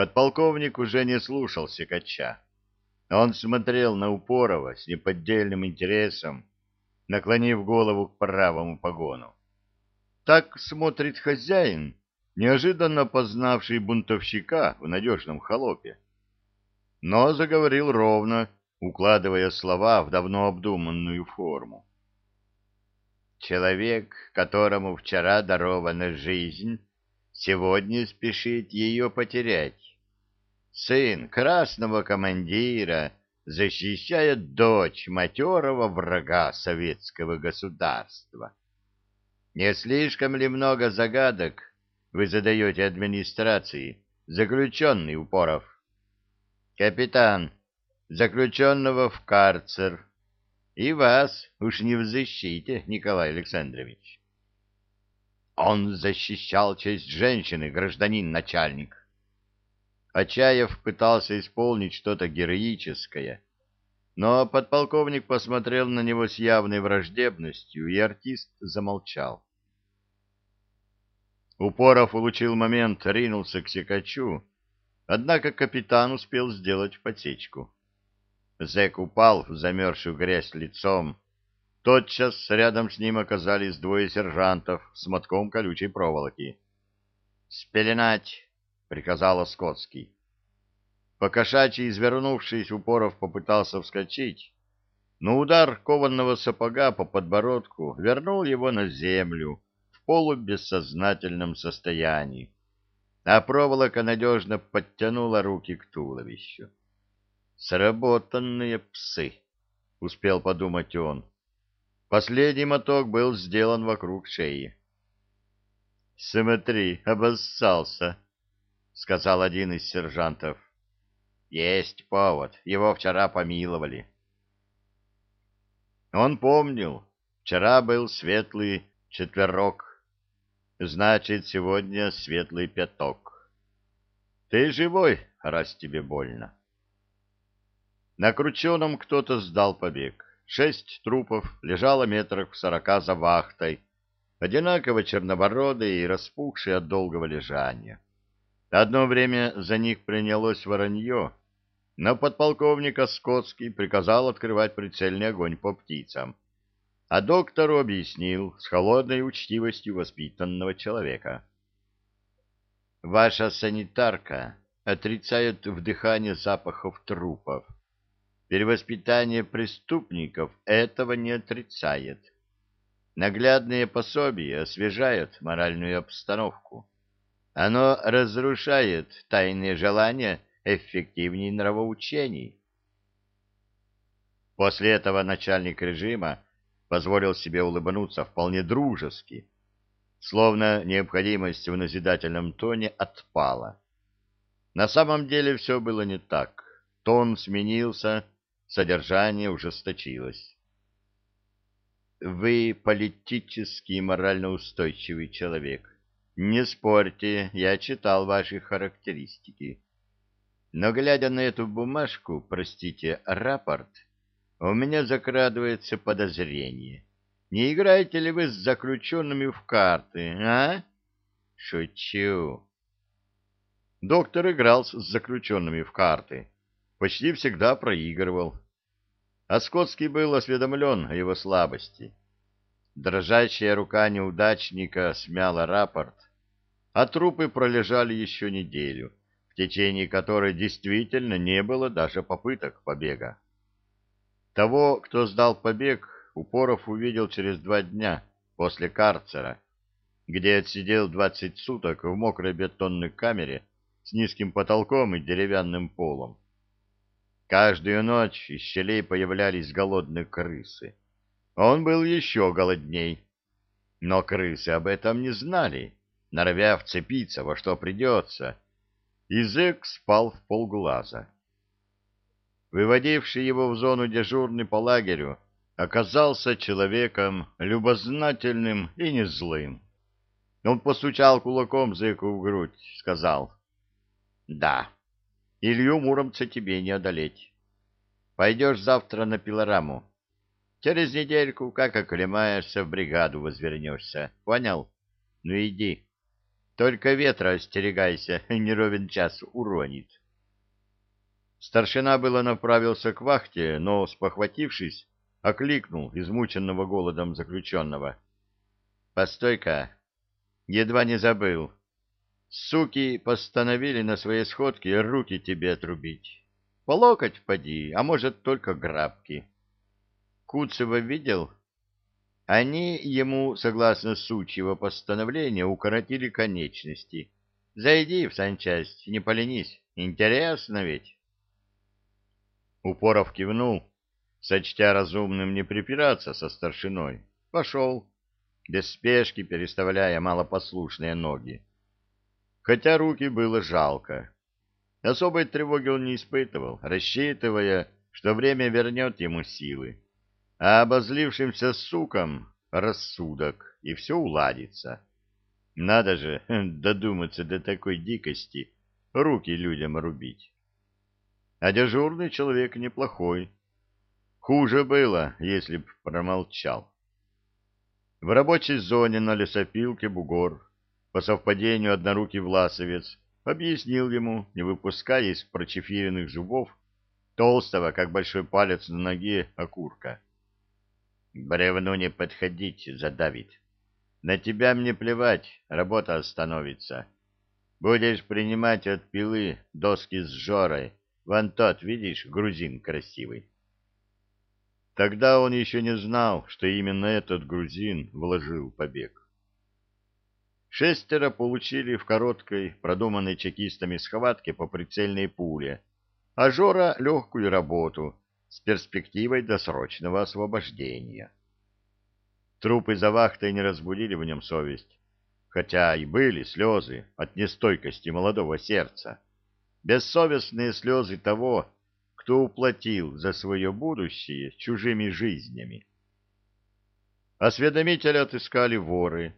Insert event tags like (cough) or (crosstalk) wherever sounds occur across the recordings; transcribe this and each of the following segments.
Подполковник уже не слушал секача. Он смотрел на Упорова с неподдельным интересом, наклонив голову к правому погону. Так смотрит хозяин, неожиданно познавший бунтовщика в надежном холопе. Но заговорил ровно, укладывая слова в давно обдуманную форму. Человек, которому вчера дарована жизнь, сегодня спешит ее потерять. Сын красного командира защищает дочь матерого врага советского государства. Не слишком ли много загадок вы задаете администрации, заключенный Упоров? Капитан, заключенного в карцер. И вас уж не в защите, Николай Александрович. Он защищал честь женщины, гражданин начальник. Очаев пытался исполнить что-то героическое, но подполковник посмотрел на него с явной враждебностью, и артист замолчал. Упоров улучил момент, ринулся к секачу, однако капитан успел сделать подсечку. Зэк упал в замерзшую грязь лицом. Тотчас рядом с ним оказались двое сержантов с мотком колючей проволоки. «Спеленать!» — приказал Оскотский. Покошачий, извернувшись, Упоров попытался вскочить, но удар кованного сапога по подбородку вернул его на землю, полубессознательном состоянии, а проволока надежно подтянула руки к туловищу. «Сработанные псы!» — успел подумать он. Последний моток был сделан вокруг шеи. «Смотри, обоссался!» — сказал один из сержантов. «Есть повод. Его вчера помиловали». Он помнил. Вчера был светлый четверок Значит, сегодня светлый пяток. Ты живой, раз тебе больно. На Крученом кто-то сдал побег. Шесть трупов лежало метрах в сорока за вахтой, одинаково чернобородые и распухшие от долгого лежания. Одно время за них принялось воронье, но подполковник Оскотский приказал открывать прицельный огонь по птицам а доктору объяснил с холодной учтивостью воспитанного человека. «Ваша санитарка отрицает вдыхание запахов трупов. Перевоспитание преступников этого не отрицает. Наглядные пособия освежают моральную обстановку. Оно разрушает тайные желания эффективней нравоучений». После этого начальник режима позволил себе улыбнуться вполне дружески, словно необходимость в назидательном тоне отпала. На самом деле все было не так. Тон сменился, содержание ужесточилось. Вы политически и морально устойчивый человек. Не спорьте, я читал ваши характеристики. Но, глядя на эту бумажку, простите, рапорт, у меня закрадывается подозрение. Не играете ли вы с заключенными в карты, а? Шучу. Доктор играл с заключенными в карты. Почти всегда проигрывал. А был осведомлен о его слабости. Дрожащая рука неудачника смяла рапорт, а трупы пролежали еще неделю, в течение которой действительно не было даже попыток побега. Того, кто сдал побег, Упоров увидел через два дня после карцера, где отсидел двадцать суток в мокрой бетонной камере с низким потолком и деревянным полом. Каждую ночь из щелей появлялись голодные крысы. Он был еще голодней. Но крысы об этом не знали, норовя вцепиться во что придется. Язык спал в полглаза. Выводивший его в зону дежурный по лагерю оказался человеком любознательным и не злым. Он постучал кулаком зэку в грудь, сказал, «Да, Илью Муромца тебе не одолеть. Пойдешь завтра на пилораму. Через недельку, как оклемаешься, в бригаду возвернешься. Понял? Ну иди. Только ветра остерегайся, (laughs) не ровен час уронит. Старшина было направился к вахте, но, спохватившись, окликнул измученного голодом заключенного. — Постой-ка, едва не забыл. Суки постановили на своей сходке руки тебе отрубить. По локоть поди, а может, только грабки. Куцева видел? Они ему, согласно сучьего постановления, укоротили конечности. Зайди в санчасть, не поленись. Интересно ведь. Упоров кивнул, сочтя разумным не припираться со старшиной. Пошел, без спешки переставляя малопослушные ноги. Хотя руки было жалко. Особой тревоги он не испытывал, рассчитывая, что время вернет ему силы а обозлившимся сукам рассудок, и все уладится. Надо же (laughs) додуматься до такой дикости, руки людям рубить. А дежурный человек неплохой. Хуже было, если б промолчал. В рабочей зоне на лесопилке бугор, по совпадению однорукий власовец, объяснил ему, не выпуская из прочефиренных зубов, толстого, как большой палец на ноге, окурка. Бревну не подходить, задавит. На тебя мне плевать, работа остановится. Будешь принимать от пилы доски с жорой. Вон тот, видишь, грузин красивый. Тогда он еще не знал, что именно этот грузин вложил побег. Шестеро получили в короткой, продуманной чекистами схватке по прицельной пуле, а Жора — легкую работу — с перспективой досрочного освобождения. Трупы за вахтой не разбудили в нем совесть, хотя и были слезы от нестойкости молодого сердца, бессовестные слезы того, кто уплатил за свое будущее чужими жизнями. Осведомителя отыскали воры.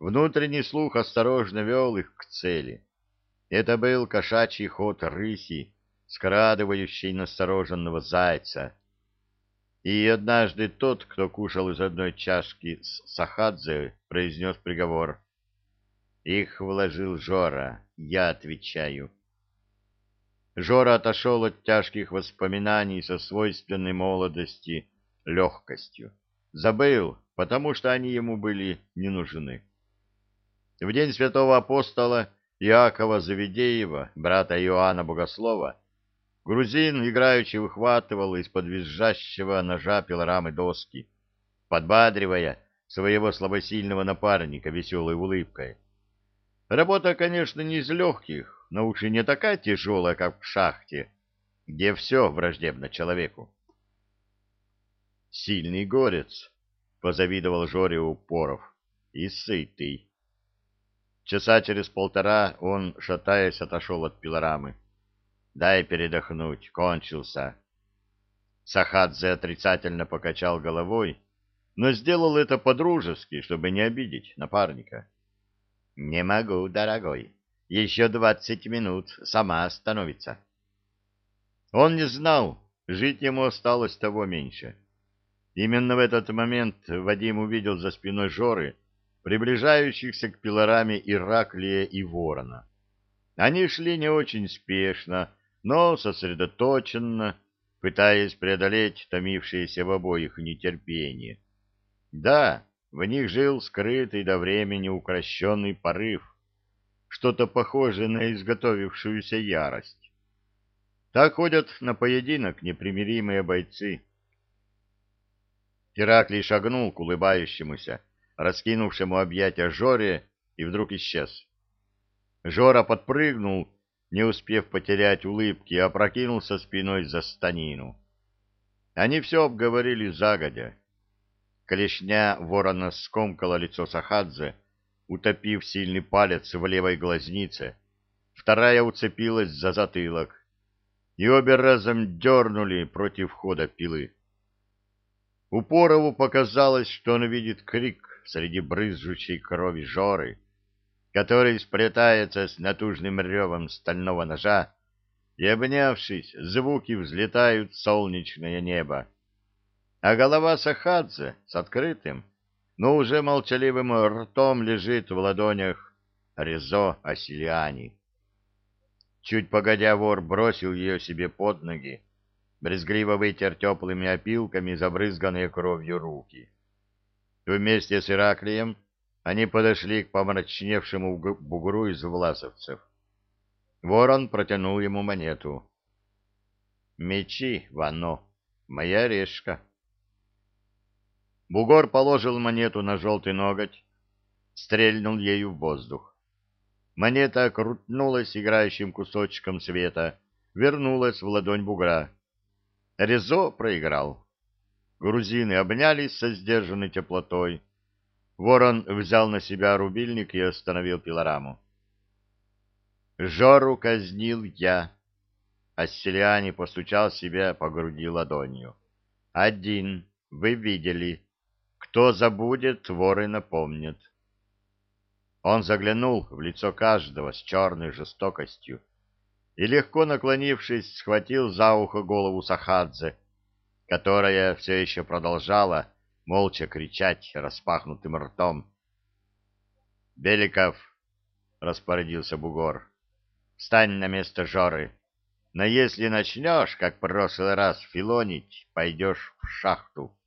Внутренний слух осторожно вел их к цели. Это был кошачий ход рыси, скрадывающей настороженного зайца. И однажды тот, кто кушал из одной чашки с сахадзе, произнес приговор. Их вложил Жора, я отвечаю. Жора отошел от тяжких воспоминаний со свойственной молодости легкостью. Забыл, потому что они ему были не нужны. В день святого апостола Иакова Завидеева, брата Иоанна Богослова, Грузин играючи выхватывал из-под визжащего ножа пилорамы доски, подбадривая своего слабосильного напарника веселой улыбкой. Работа, конечно, не из легких, но уж и не такая тяжелая, как в шахте, где все враждебно человеку. «Сильный горец», — позавидовал Жоре Упоров, — «и сытый». Часа через полтора он, шатаясь, отошел от пилорамы. Дай передохнуть, кончился. Сахадзе отрицательно покачал головой, но сделал это по-дружески, чтобы не обидеть напарника. — Не могу, дорогой. Еще двадцать минут, сама остановится. Он не знал, жить ему осталось того меньше. Именно в этот момент Вадим увидел за спиной Жоры приближающихся к пилораме Ираклия и Ворона. Они шли не очень спешно, но сосредоточенно, пытаясь преодолеть томившееся в обоих нетерпение. Да, в них жил скрытый до времени укращенный порыв, что-то похожее на изготовившуюся ярость. Так ходят на поединок непримиримые бойцы. Ираклий шагнул к улыбающемуся, раскинувшему объятия Жоре, и вдруг исчез. Жора подпрыгнул не успев потерять улыбки, опрокинулся спиной за станину. Они все обговорили загодя. Клешня ворона скомкала лицо Сахадзе, утопив сильный палец в левой глазнице. Вторая уцепилась за затылок. И обе разом дернули против хода пилы. Упорову показалось, что он видит крик среди брызжущей крови Жоры, который сплетается с натужным ревом стального ножа, и, обнявшись, звуки взлетают в солнечное небо. А голова Сахадзе с открытым, но уже молчаливым ртом лежит в ладонях Резо Асилиани. Чуть погодя вор бросил ее себе под ноги, брезгливо вытер теплыми опилками забрызганные кровью руки. Вместе с Ираклием они подошли к помрачневшему бугру из власовцев. Ворон протянул ему монету. «Мечи, Вано, моя решка». Бугор положил монету на желтый ноготь, стрельнул ею в воздух. Монета крутнулась играющим кусочком света, вернулась в ладонь бугра. Резо проиграл. Грузины обнялись со сдержанной теплотой. Ворон взял на себя рубильник и остановил пилораму. Жору казнил я. Асселиане постучал себя по груди ладонью. Один, вы видели. Кто забудет, воры напомнят. Он заглянул в лицо каждого с черной жестокостью и, легко наклонившись, схватил за ухо голову Сахадзе, которая все еще продолжала молча кричать распахнутым ртом. «Беликов!» — распорядился бугор. «Встань на место Жоры, но если начнешь, как в прошлый раз, филонить, пойдешь в шахту».